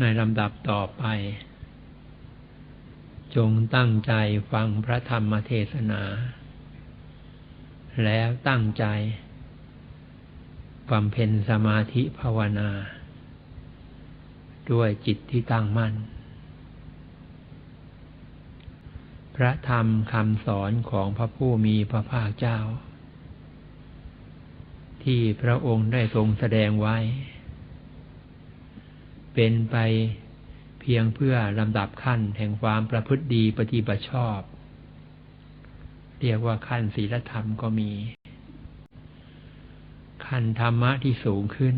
ในลำดับต่อไป จงตั้งใจฟังพระธรรมเทศนา แล้วตั้งใจบำเพ็ญสมาธิภาวนา ด้วยจิตที่ตั้งมั่น พระธรรมคำสอนของพระผู้มีพระภาคเจ้า ที่พระองค์ได้ทรงแสดงไว้ เป็นไปเพียงเพื่อลำดับขั้นแห่งความประพฤติดีปฏิบัติชอบ เรียกว่าขั้นศีลธรรมก็มี ขั้นธรรมะที่สูงขึ้น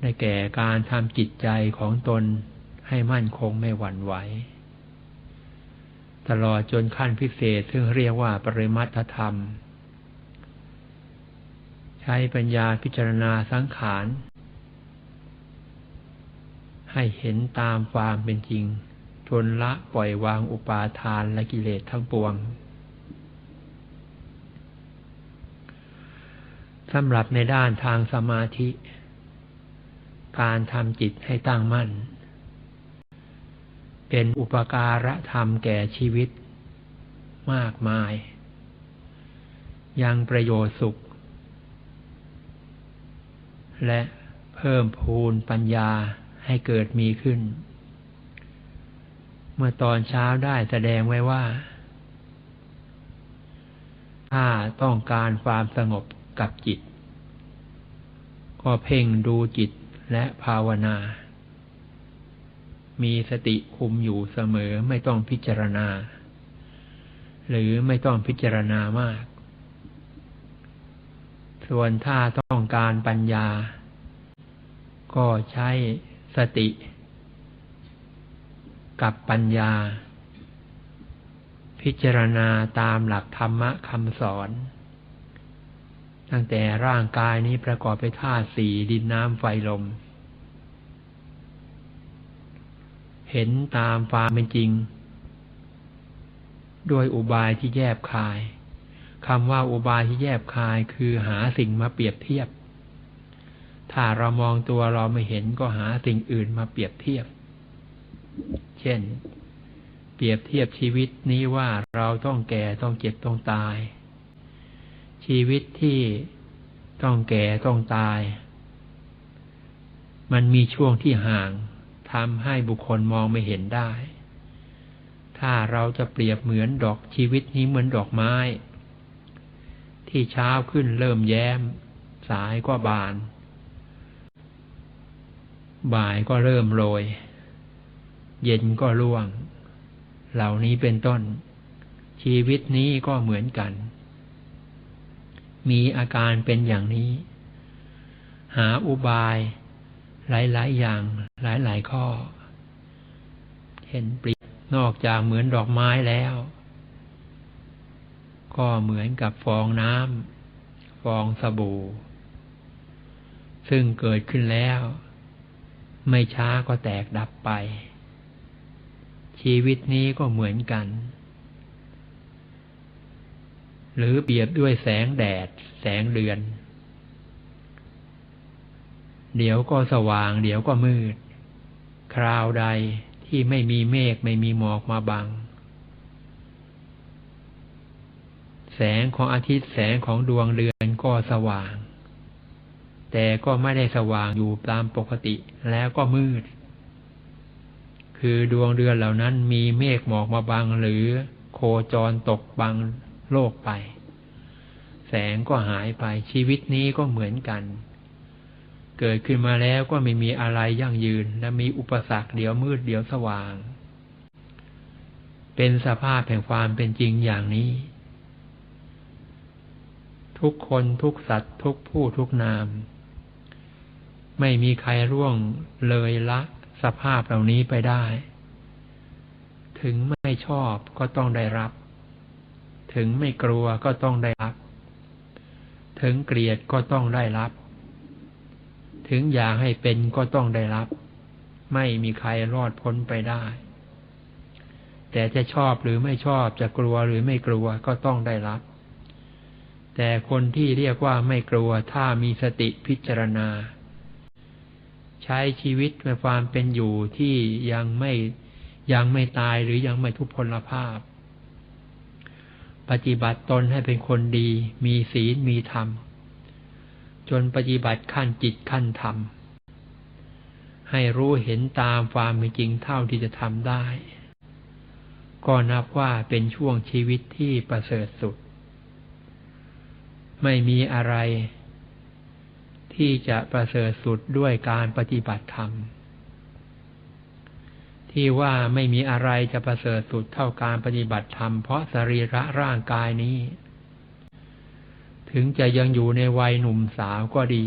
ได้แก่การทำจิตใจของตนให้มั่นคงไม่หวั่นไหว ตลอดจนขั้นพิเศษซึ่งเรียกว่าปริมัตธรรม ใช้ปัญญาพิจารณาสังขาร ให้เห็นตามความเป็นจริง ทนละปล่อยวางอุปาทานและกิเลสทั้งปวงสำหรับในด้านทางสมาธิ การทำจิตให้ตั้งมั่น เป็นอุปการะธรรมแก่ชีวิตมากมาย ยังประโยชน์สุข และเพิ่มพูนปัญญา ให้เกิดมีขึ้น เมื่อตอนเช้าได้แสดงไว้ว่า ถ้าต้องการความสงบกับจิต ก็เพ่งดูจิตและภาวนา มีสติคุมอยู่เสมอไม่ต้องพิจารณา หรือไม่ต้องพิจารณามาก ส่วนถ้าต้องการปัญญา ก็ใช้ สติ กับปัญญา พิจารณาตามหลักธรรมะคำสอน ตั้งแต่ร่างกายนี้ประกอบไปธาตุสี่ดินน้ำไฟลม เห็นตามความเป็นจริง ด้วยอุบายที่แยบคายคำว่าอุบายที่แยบคายคือหาสิ่งมาเปรียบเทียบ ถ้าเรามองตัวเราไม่เห็นก็หาสิ่งอื่นมาเปรียบเทียบ เช่น เปรียบเทียบชีวิตนี้ว่าเราต้องแก่ต้องเจ็บต้องตาย ชีวิตที่ต้องแก่ต้องตาย มันมีช่วงที่ห่างทำให้บุคคลมองไม่เห็นได้ ถ้าเราจะเปรียบเหมือนดอกชีวิตนี้เหมือนดอกไม้ ที่เช้าขึ้นเริ่มแย้ม สายก็บาน บ่ายก็เริ่มโรย เย็นก็ร่วง เหล่านี้เป็นต้น ชีวิตนี้ก็เหมือนกัน มีอาการเป็นอย่างนี้ หาอุบาย หลาย ๆ อย่างหลาย ๆ ข้อ เห็นปลีนอกจากเหมือนดอกไม้แล้ว ก็เหมือนกับฟองน้ำฟองสบู่ ซึ่งเกิดขึ้นแล้ว ไม่ช้าก็แตกดับไป ชีวิตนี้ก็เหมือนกัน หรือเบียบด้วยแสงแดด แสงเดือน เดี๋ยวก็สว่าง เดี๋ยวก็มืด คราวใดที่ไม่มีเมฆไม่มีหมอกมาบัง แสงของอาทิตย์แสงของดวงเดือนก็สว่าง แต่ก็ไม่ได้สว่างอยู่ตามปกติแล้วก็มืด คือดวงเดือนเหล่านั้นมีเมฆหมอกมาบังหรือโคจรตกบังโลกไป แสงก็หายไปชีวิตนี้ก็เหมือนกัน เกิดขึ้นมาแล้วก็ไม่มีอะไรยั่งยืนและมีอุปสรรคเดี๋ยวมืดเดี๋ยวสว่าง เป็นสภาพแห่งความเป็นจริงอย่างนี้ทุกคนทุกสัตว์ทุกผู้ทุกนาม ไม่มีใครร่วงเลยละสภาพเหล่านี้ไปได้ ถึงไม่ชอบก็ต้องได้รับ ถึงไม่กลัวก็ต้องได้รับ ถึงเกลียดก็ต้องได้รับ ถึงอยากให้เป็นก็ต้องได้รับ ไม่มีใครรอดพ้นไปได้ แต่จะชอบหรือไม่ชอบจะกลัวหรือไม่กลัวก็ต้องได้รับ แต่คนที่เรียกว่าไม่กลัวถ้ามีสติพิจารณา ใช้ชีวิตในความเป็นอยู่ที่ยังไม่ยังไม่ตายหรือยังไม่ทุพพลภาพ ปฏิบัติตนให้เป็นคนดี มีศีลมีธรรม จนปฏิบัติขั้นจิตขั้นธรรม ให้รู้เห็นตามความเป็นจริงเท่าที่จะทำได้ ก็นับว่าเป็นช่วงชีวิตที่ประเสริฐสุด ไม่มีอะไร ที่จะประเสริฐสุดด้วยการปฏิบัติธรรม ที่ว่าไม่มีอะไรจะประเสริฐสุดเท่าการปฏิบัติธรรมเพราะสรีระร่างกายนี้ ถึงจะยังอยู่ในวัยหนุ่มสาวก็ดี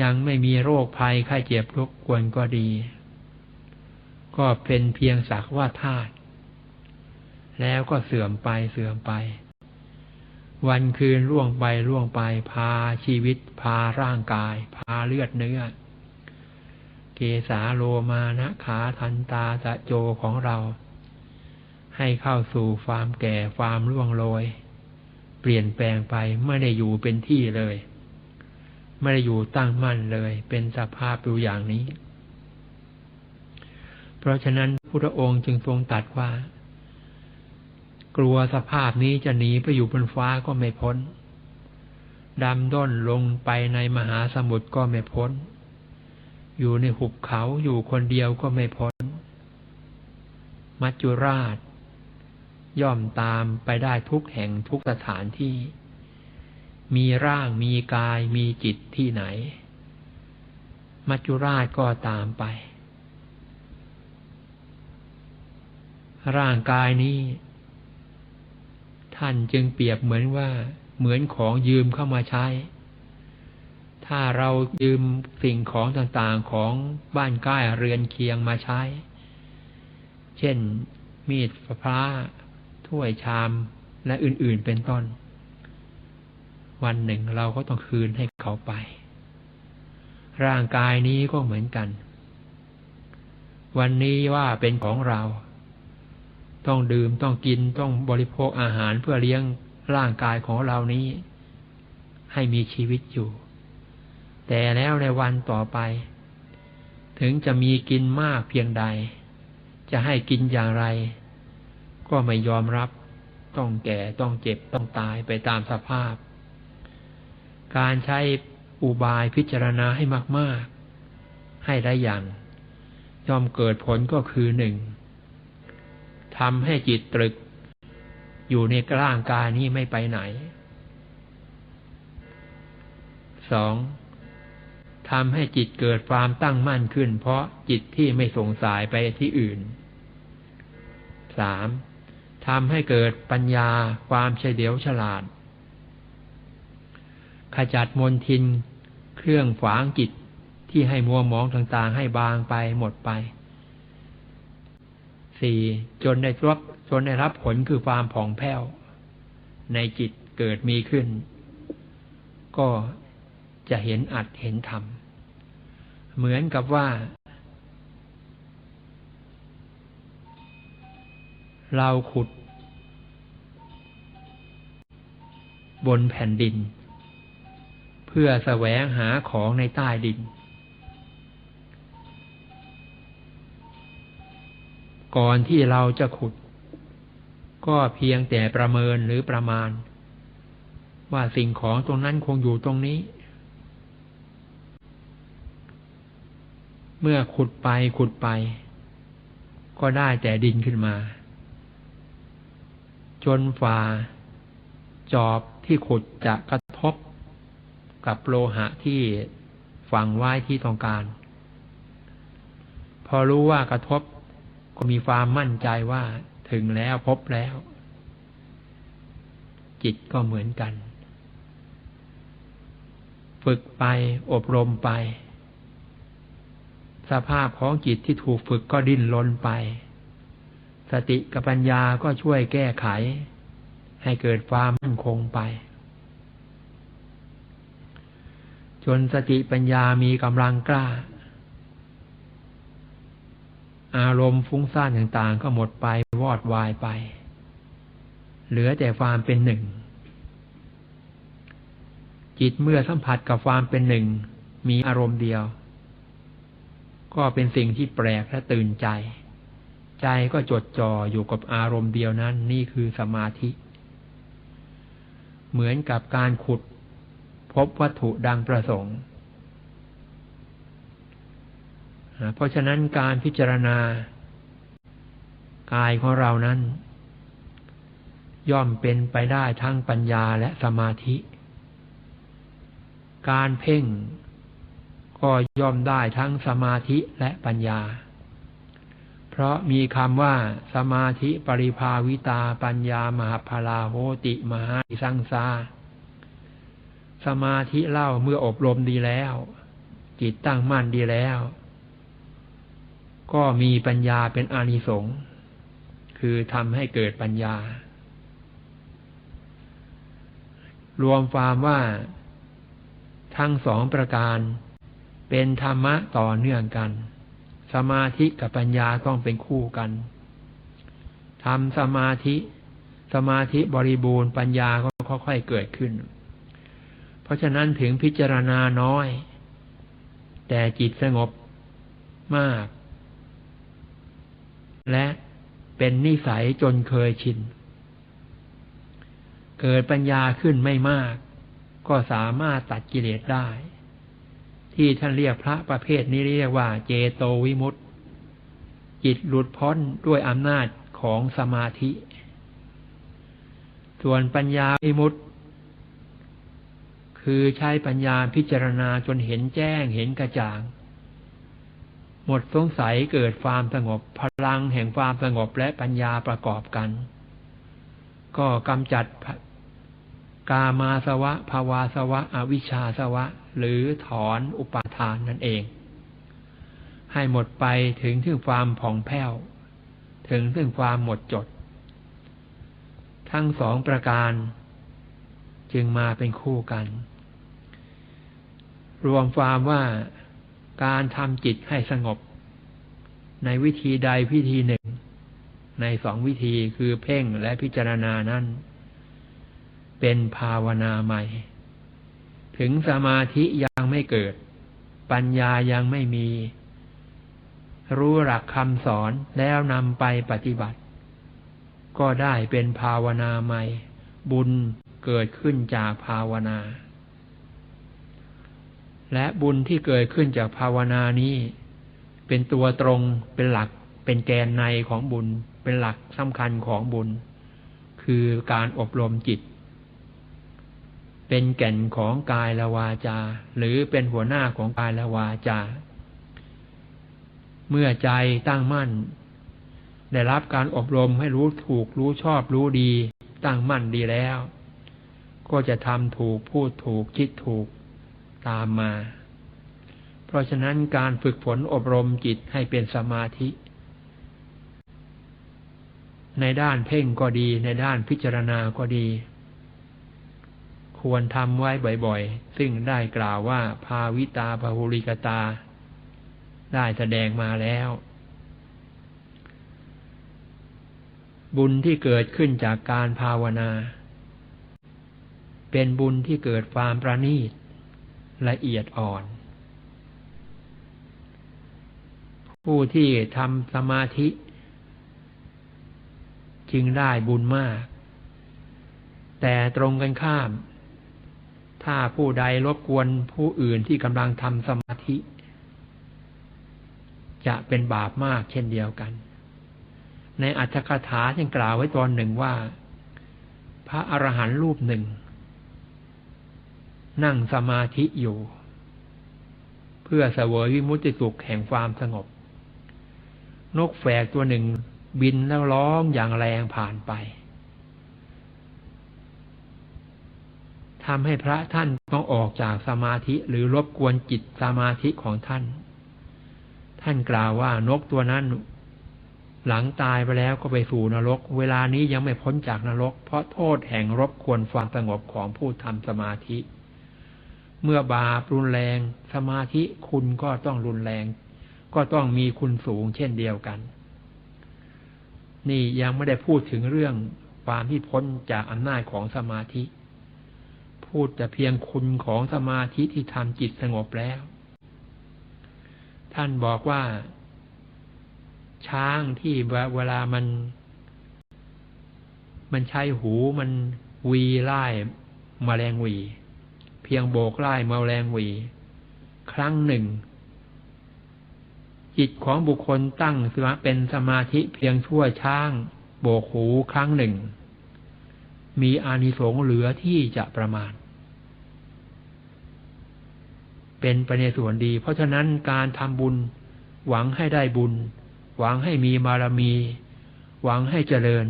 ยังไม่มีโรคภัยไข้เจ็บรบกวนก็ดี ก็เป็นเพียงสักว่าธาตุแล้วก็เสื่อมไปเสื่อมไป วันคืนล่วงไปล่วงไป พาชีวิต พาร่างกาย พาเลือดเนื้อ เกสาโลมานะขาทันตาสะโจของเรา ให้เข้าสู่ความแก่ความร่วงโรย เปลี่ยนแปลงไปไม่ได้อยู่เป็นที่เลย ไม่ได้อยู่ตั้งมั่นเลย เป็นสภาพอยู่อย่างนี้ เพราะฉะนั้นพุทธองค์จึงทรงตัดว่า กลัวสภาพนี้จะหนีไปอยู่บนฟ้าก็ไม่พ้น ดำด้นลงไปในมหาสมุทรก็ไม่พ้น อยู่ในหุบเขาอยู่คนเดียวก็ไม่พ้น มัจจุราช ย่อมตามไปได้ทุกแห่งทุกสถานที่ มีร่างมีกายมีจิตที่ไหน มัจจุราชก็ตามไป ร่างกายนี้ ท่านจึงเปรียบเหมือนว่า เหมือนของยืมเข้ามาใช้ ถ้าเรายืมสิ่งของต่างๆของบ้านใกล้เรือนเคียงมาใช้ เช่น มีดพระถ้วยชามและอื่นๆเป็นต้น วันหนึ่งเราก็ต้องคืนให้เขาไป ร่างกายนี้ก็เหมือนกัน วันนี้ว่าเป็นของเรา ต้องดื่มต้องกินต้องบริโภคอาหารเพื่อเลี้ยงร่างกายของเรานี้ ให้มีชีวิตอยู่ แต่แล้วในวันต่อไป ถึงจะมีกินมากเพียงใด จะให้กินอย่างไร ก็ไม่ยอมรับ ต้องแก่ต้องเจ็บต้องตายไปตามสภาพ การใช้อุบายพิจารณาให้มาก ๆ ให้ได้อย่าง ย่อมเกิดผลก็คือหนึ่ง ทำให้จิตตรึก อยู่ในร่างกายนี้ไม่ไปไหน สองทำให้จิตเกิดความตั้งมั่นขึ้น เพราะจิตที่ไม่สงสายไปที่อื่น สามทำให้เกิดปัญญาความเฉลียวฉลาด ขจัดมนทิน เครื่องฝางจิตที่ให้มัวมองต่างๆ ให้บางไปหมดไป สี่จนได้รับจนได้รับผลคือความผ่องแผ้ว ในจิตเกิดมีขึ้น ก็จะเห็นอัดเห็นธรรม เหมือนกับว่า เราขุด บนแผ่นดิน เพื่อแสวงหาของในใต้ดิน ก่อนที่เราจะขุด ก็เพียงแต่ประเมินหรือประมาณ ว่าสิ่งของตรงนั้นคงอยู่ตรงนี้ เมื่อขุดไปขุดไป ก็ได้แต่ดินขึ้นมา จนฝ่า จอบที่ขุดจะกระทบกับโลหะที่ฝังไว้ที่ต้องการ พอรู้ว่ากระทบ ก็มีความมั่นใจว่าถึงแล้วพบแล้ว จิตก็เหมือนกัน ฝึกไปอบรมไป สภาพของจิตที่ถูกฝึกก็ดิ้นรนไป สติกับปัญญาก็ช่วยแก้ไข ให้เกิดความมั่นคงไป จนสติปัญญามีกำลังกล้า อารมณ์ฟุ้งซ่านต่างๆ ก็หมดไปวอดวายไป เหลือแต่ความเป็นหนึ่ง จิตเมื่อสัมผัสกับความเป็นหนึ่ง มีอารมณ์เดียว ก็เป็นสิ่งที่แปลกและตื่นใจ ใจก็จดจ่ออยู่กับอารมณ์เดียวนั้น นี่คือสมาธิ เหมือนกับการขุด พบวัตถุดังประสงค์ เพราะฉะนั้นการพิจารณากายของเรานั้น ย่อมเป็นไปได้ทั้งปัญญาและสมาธิ การเพ่งก็ย่อมได้ทั้งสมาธิและปัญญา เพราะมีคำว่าสมาธิปริภาวิตาปัญญามหาพลาโหติมหาสังสาสมาธิเล่าเมื่ออบรมดีแล้ว จิตตั้งมั่นดีแล้ว ก็มีปัญญาเป็นอานิสงส์คือทำให้เกิดปัญญา รวมความว่าทั้งสองประการ เป็นธรรมะต่อเนื่องกัน สมาธิกับปัญญาต้องเป็นคู่กันทำสมาธิ สมาธิบริบูรณ์ปัญญาก็ค่อยๆเกิดขึ้น เพราะฉะนั้นถึงพิจารณาน้อย แต่จิตสงบมาก และเป็นนิสัยจนเคยชิน เกิดปัญญาขึ้นไม่มาก ก็สามารถตัดกิเลสได้ ที่ท่านเรียกพระประเภทนี้เรียกว่าเจโตวิมุตติ จิตหลุดพ้นด้วยอำนาจของสมาธิ ส่วนปัญญาวิมุตติ คือใช้ปัญญาพิจารณาจนเห็นแจ้งเห็นกระจ่าง หมดสงสัยเกิดความสงบพลังแห่งความสงบและปัญญาประกอบกัน ก็กำจัดกามาสวะภาวาสวะ อวิชชาสวะ หรือถอนอุปาทานนั่นเอง ให้หมดไปถึงถึงความผ่องแผ้ว ถึงถึงความหมดจด ทั้งสองประการ จึงมาเป็นคู่กัน รวมความว่า การทำจิตให้สงบ ในวิธีใดวิธีหนึ่ง ในสองวิธีคือเพ่งและพิจารณานั้น เป็นภาวนาใหม่ ถึงสมาธิยังไม่เกิด ปัญญายังไม่มี รู้หลักคำสอนแล้วนำไปปฏิบัติ ก็ได้เป็นภาวนาใหม่ บุญเกิดขึ้นจากภาวนา และบุญที่เกิดขึ้นจากภาวนานี้ เป็นตัวตรงเป็นหลัก เป็นแกนในของบุญ เป็นหลักสำคัญของบุญ คือการอบรมจิต เป็นแก่นของกายละวาจา หรือเป็นหัวหน้าของกายละวาจา เมื่อใจตั้งมั่น ได้รับการอบรมให้รู้ถูกรู้ชอบรู้ดี ตั้งมั่นดีแล้ว ก็จะทำถูกพูดถูกคิดถูก ตามมา เพราะฉะนั้นการฝึกฝนอบรมจิตให้เป็นสมาธิ ในด้านเพ่งก็ดี ในด้านพิจารณาก็ดี ควรทำไว้บ่อยๆ ซึ่งได้กล่าวว่าภาวิตาภาหุริกตา ได้แสดงมาแล้วบุญที่เกิดขึ้นจากการภาวนา เป็นบุญที่เกิดความประณีต ละเอียดอ่อน ผู้ที่ทำสมาธิ จึงได้บุญมาก แต่ตรงกันข้าม ถ้าผู้ใดรบกวนผู้อื่นที่กำลังทำสมาธิ จะเป็นบาปมากเช่นเดียวกัน ในอัตถกถายังกล่าวไว้ตอนหนึ่งว่า พระอรหันต์รูปหนึ่ง นั่งสมาธิอยู่ เพื่อเสวยวิมุตติสุขแห่งความสงบ นกแฝกตัวหนึ่งบินแล้วร้องอย่างแรงผ่านไปทำให้พระท่านต้องออกจากสมาธิหรือรบกวนจิตสมาธิของท่าน ท่านกล่าวว่านกตัวนั้น หลังตายไปแล้วก็ไปสู่นรก เวลานี้ยังไม่พ้นจากนรก เพราะโทษแห่งรบกวนความสงบของผู้ทำสมาธิ เมื่อบาปรุนแรง สมาธิคุณก็ต้องรุนแรง ก็ต้องมีคุณสูงเช่นเดียวกัน นี่ยังไม่ได้พูดถึงเรื่องความที่พ้นจากอำนาจของสมาธิ พูดแต่เพียงคุณของสมาธิที่ทำจิตสงบแล้ว ท่านบอกว่า ช้างที่เวลามัน มันใช้หูมันวีไล่มแมลงวี เพียงโบกไล่มแมลงวี ครั้งหนึ่ง จิตของบุคคลตั้งสมาเป็นสมาธิเพียงชั่วช้าง โบกหูครั้งหนึ่ง มีอานิสงส์เหลือที่จะประมาณ เป็นไปในส่วนดี เพราะฉะนั้นการทำบุญ หวังให้ได้บุญ หวังให้มีบารมี หวังให้เจริญ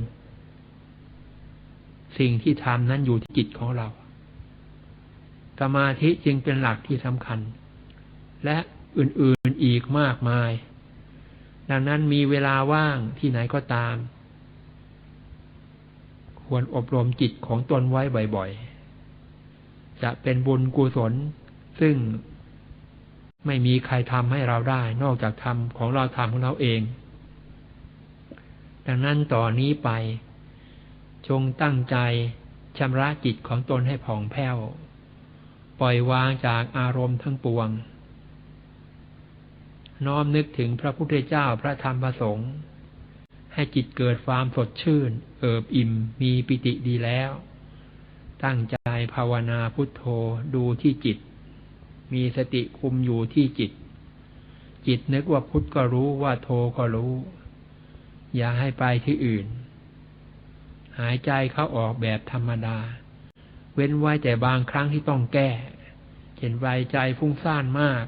สิ่งที่ทำนั้นอยู่ที่จิตของเรา สมาธิจึงเป็นหลักที่สำคัญ และอื่นๆอีกมากมาย ดังนั้นมีเวลาว่างที่ไหนก็ตาม ควรอบรมจิตของตนไว้บ่อยๆ จะเป็นบุญกุศล ซึ่งไม่มีใครทำให้เราได้ นอกจากทำของเราทำของเราเอง ดังนั้นต่อนนี้ไป จงตั้งใจชำระจิตของตนให้ผ่องแผ้ว ล่อยวางจากอารมณ์ทั้งปวง น้อมนึกถึงพระพุทธเจ้าพระธรรมพระสงฆ์ให้จิตเกิดความสดชื่น เอิบอิ่มมีปิติดีแล้ว ตั้งใจภาวนาพุทโธดูที่จิต มีสติคุมอยู่ที่จิต จิตนึกว่าพุทธก็รู้ว่าโธก็รู้ อย่าให้ไปที่อื่น หายใจเข้าออกแบบธรรมดา เว้นไว้แต่บางครั้งที่ต้องแก้ เห็นไวใจฟุ้งซ่านมาก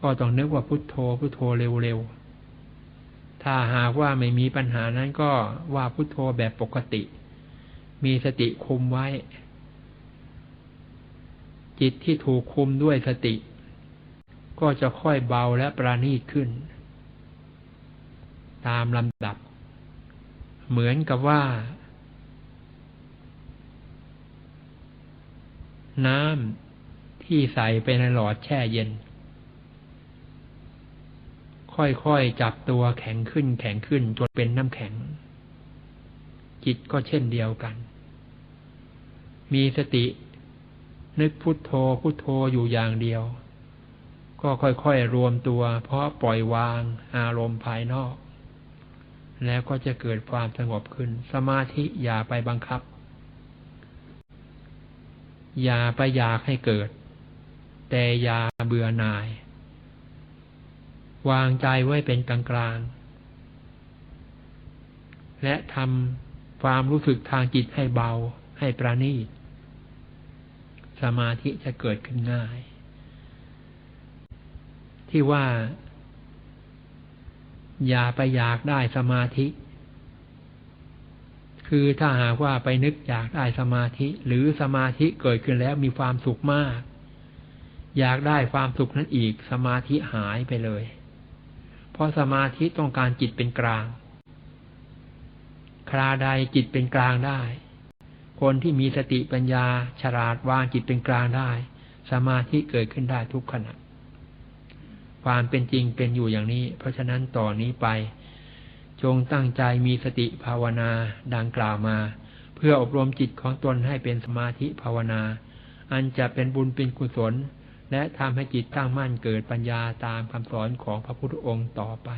ก็ต้องนึกว่าพุทโธพุทโธเร็วๆ ถ้าหากว่าไม่มีปัญหานั้นก็ว่าพุทโธแบบปกติ มีสติคุมไว้ จิตที่ถูกคุมด้วยสติ ก็จะค่อยเบาและประณีตขึ้น ตามลำดับ เหมือนกับว่าน้ำ ที่ใส่ไปในหลอดแช่เย็น ค่อยๆจับตัวแข็งขึ้นแข็งขึ้นจนเป็นน้ำแข็ง จิตก็เช่นเดียวกัน มีสติ นึกพุทโธพุทโธอยู่อย่างเดียว ก็ค่อยๆรวมตัว เพราะปล่อยวางอารมณ์ภายนอก แล้วก็จะเกิดความสงบขึ้น สมาธิอย่าไปบังคับอย่าไปอยากให้เกิด แต่อย่าเบื่อหน่าย วางใจไว้เป็นกลางกลางและทำความรู้สึกทางจิตให้เบาให้ประณีต สมาธิจะเกิดขึ้นง่าย ที่ว่า อย่าไปอยากได้สมาธิ คือถ้าหากว่าไปนึกอยากได้สมาธิ หรือสมาธิเกิดขึ้นแล้วมีความสุขมาก อยากได้ความสุขนั้นอีก สมาธิหายไปเลย เพราะสมาธิต้องการจิตเป็นกลาง คราใดจิตเป็นกลางได้ คนที่มีสติปัญญา ฉลาดวางจิตเป็นกลางได้ สมาธิเกิดขึ้นได้ทุกขณะ ความเป็นจริงเป็นอยู่อย่างนี้ เพราะฉะนั้นต่อนนี้ไป จงตั้งใจมีสติภาวนาดังกล่าวมา เพื่ออบรมจิตของตนให้เป็นสมาธิภาวนา อันจะเป็นบุญเป็นกุศล และทำให้จิตตั้งมั่นเกิดปัญญาตามคำสอนของพระพุทธองค์ต่อไป